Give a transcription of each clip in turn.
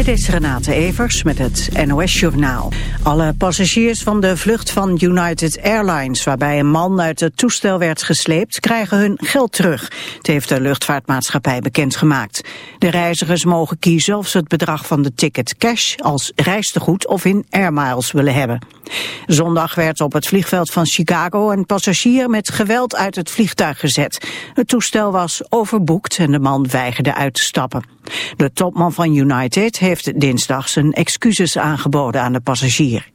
Dit is Renate Evers met het NOS Journaal. Alle passagiers van de vlucht van United Airlines... waarbij een man uit het toestel werd gesleept... krijgen hun geld terug. Het heeft de luchtvaartmaatschappij bekendgemaakt. De reizigers mogen kiezen of ze het bedrag van de ticket cash... als reistegoed of in airmiles willen hebben. Zondag werd op het vliegveld van Chicago... een passagier met geweld uit het vliegtuig gezet. Het toestel was overboekt en de man weigerde uit te stappen. De topman van United heeft dinsdag zijn excuses aangeboden aan de passagier.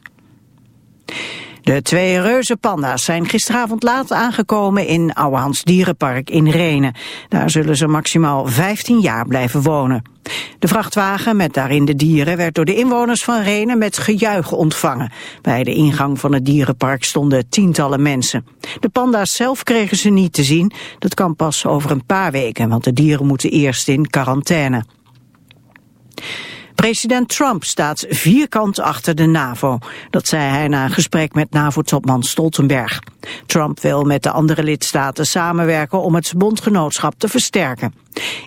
De twee reuze panda's zijn gisteravond laat aangekomen in Ouwehands Dierenpark in Renen. Daar zullen ze maximaal 15 jaar blijven wonen. De vrachtwagen met daarin de dieren werd door de inwoners van Renen met gejuich ontvangen. Bij de ingang van het dierenpark stonden tientallen mensen. De panda's zelf kregen ze niet te zien. Dat kan pas over een paar weken, want de dieren moeten eerst in quarantaine. President Trump staat vierkant achter de NAVO. Dat zei hij na een gesprek met NAVO-topman Stoltenberg. Trump wil met de andere lidstaten samenwerken om het bondgenootschap te versterken.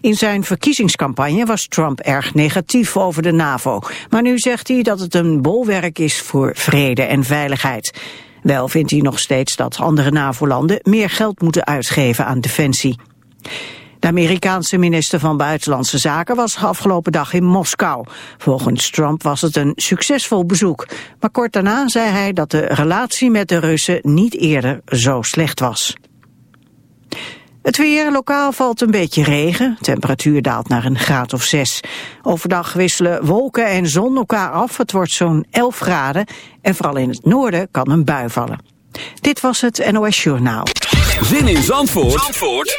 In zijn verkiezingscampagne was Trump erg negatief over de NAVO. Maar nu zegt hij dat het een bolwerk is voor vrede en veiligheid. Wel vindt hij nog steeds dat andere NAVO-landen meer geld moeten uitgeven aan defensie. De Amerikaanse minister van Buitenlandse Zaken was afgelopen dag in Moskou. Volgens Trump was het een succesvol bezoek. Maar kort daarna zei hij dat de relatie met de Russen niet eerder zo slecht was. Het weer, lokaal valt een beetje regen. Temperatuur daalt naar een graad of zes. Overdag wisselen wolken en zon elkaar af. Het wordt zo'n 11 graden. En vooral in het noorden kan een bui vallen. Dit was het NOS Journaal. Zin in Zandvoort, Zandvoort?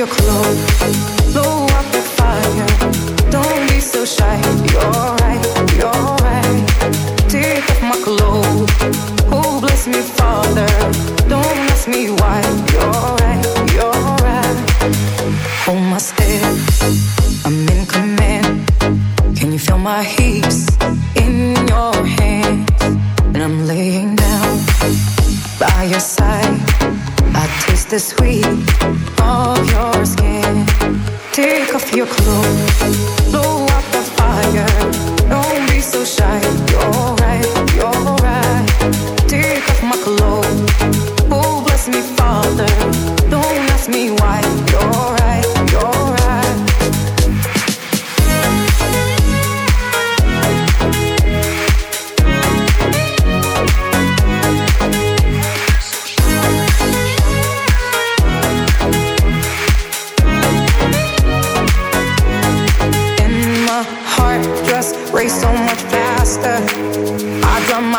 Your clothes,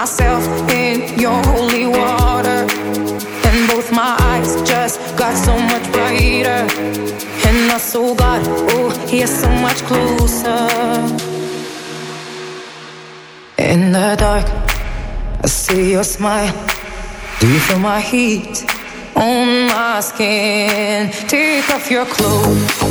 myself in your holy water. And both my eyes just got so much brighter. And I saw God, oh, He is so much closer. In the dark, I see your smile. Do you feel my heat on my skin? Take off your clothes,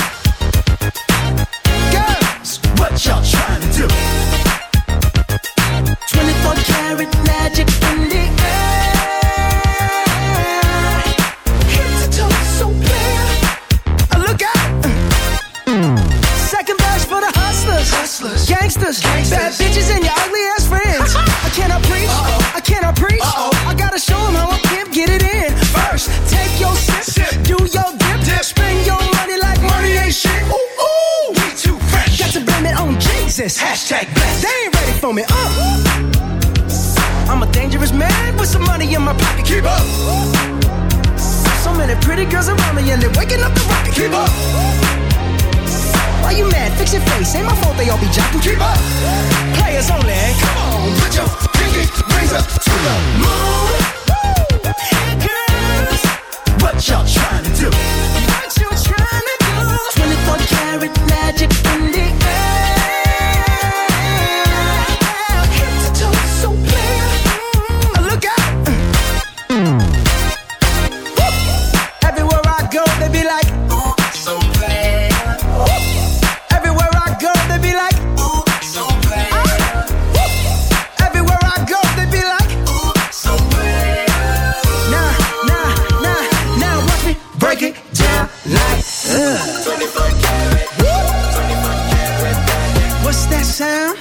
Sound?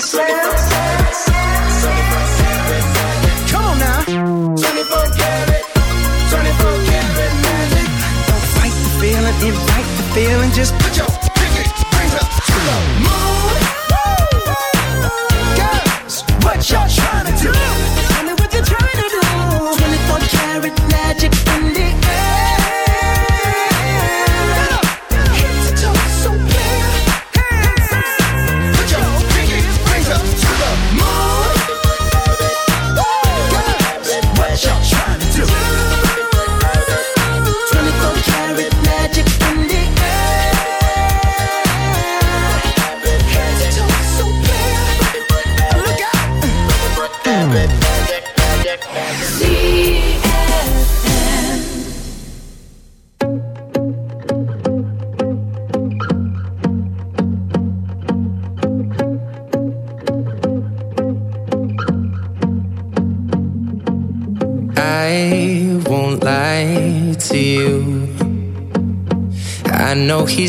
Come on now. 24 karat, 24 karat magic. Don't fight the feeling, invite the feeling. Just put your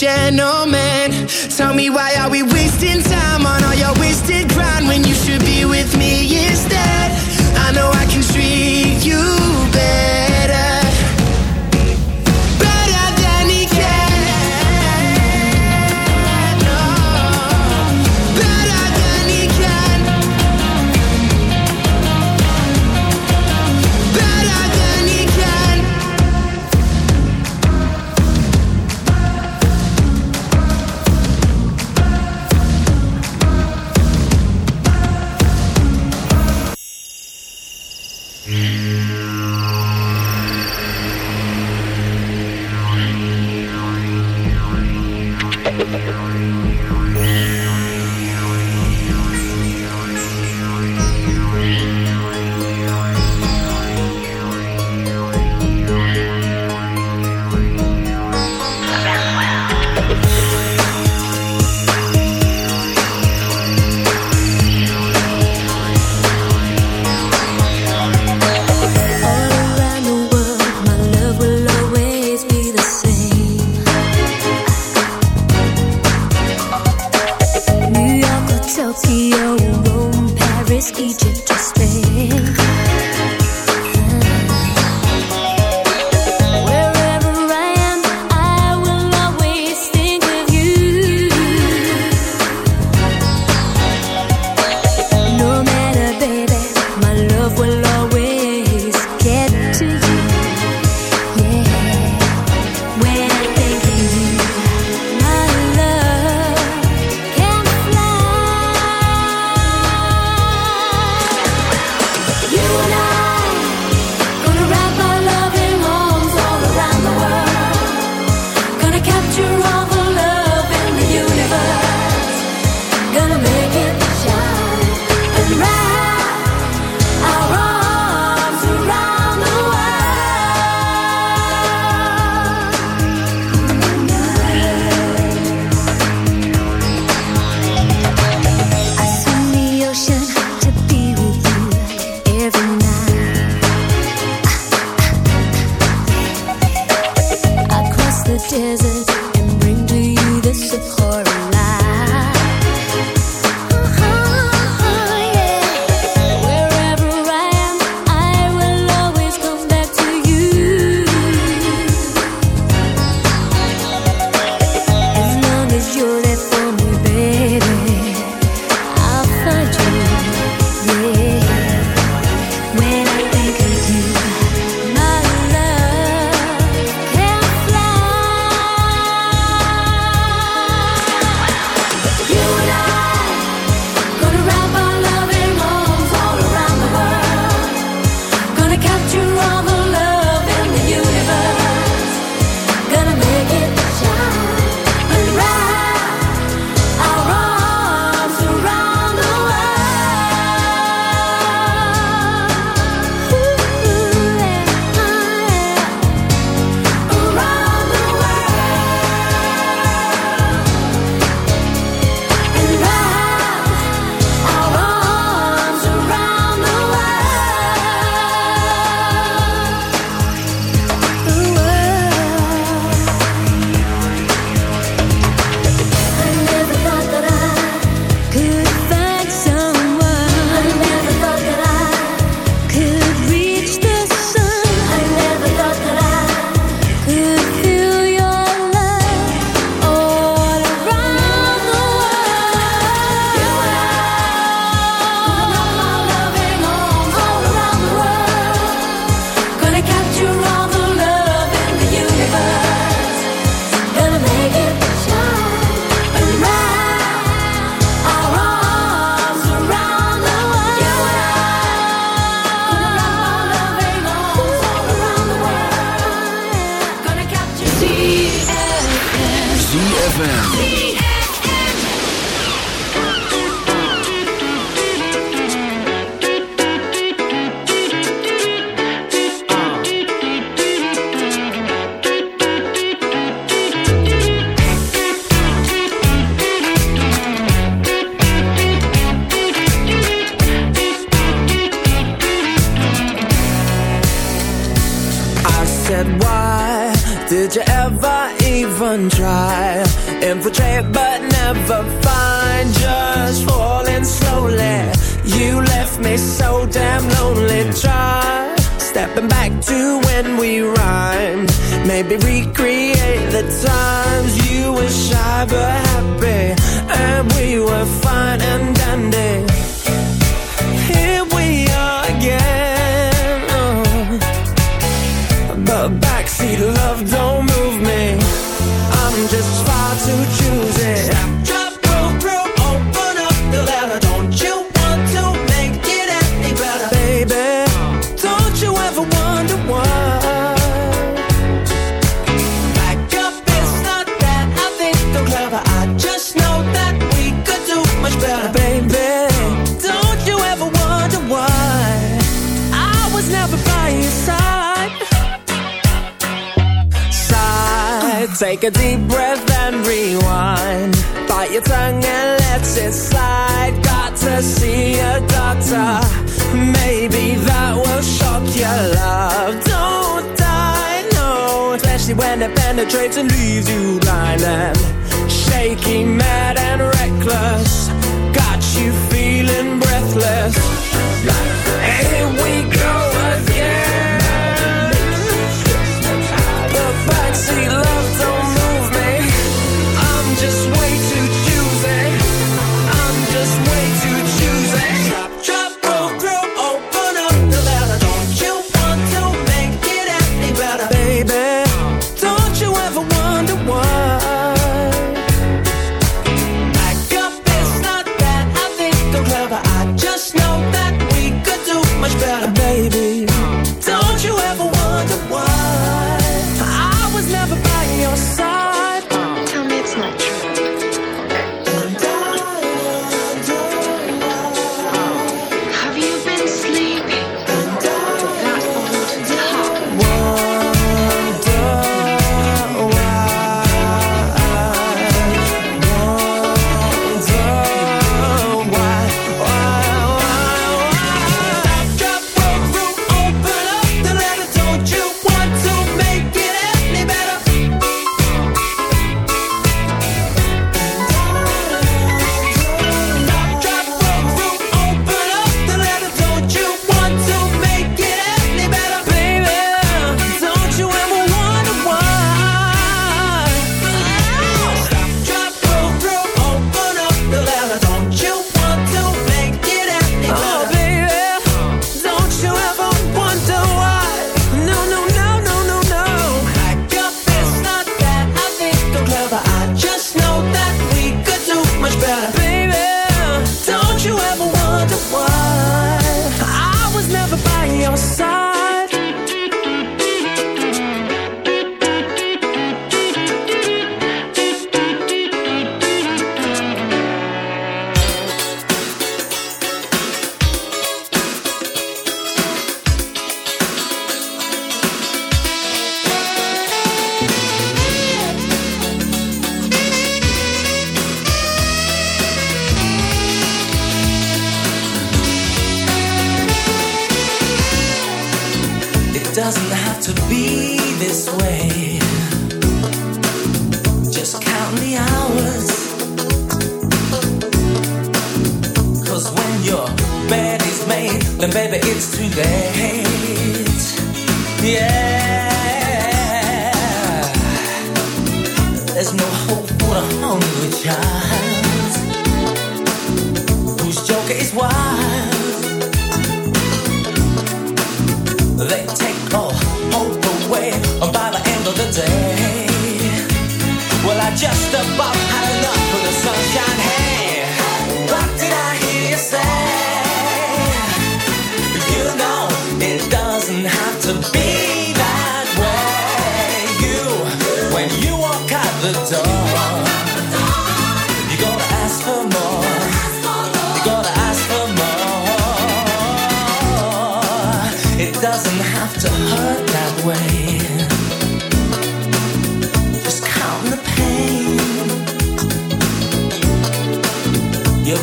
gentleman. Tell me why are we wasting then rewind. Bite your tongue and let it slide. Got to see a doctor. Maybe that will shock your love. Don't die, no. Especially when it penetrates and leaves you blind and shaky, mad and reckless. Got you feeling breathless. Here we go.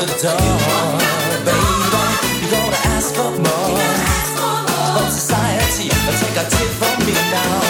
The door, baby, you gotta ask for more. But society, take a tip from me now.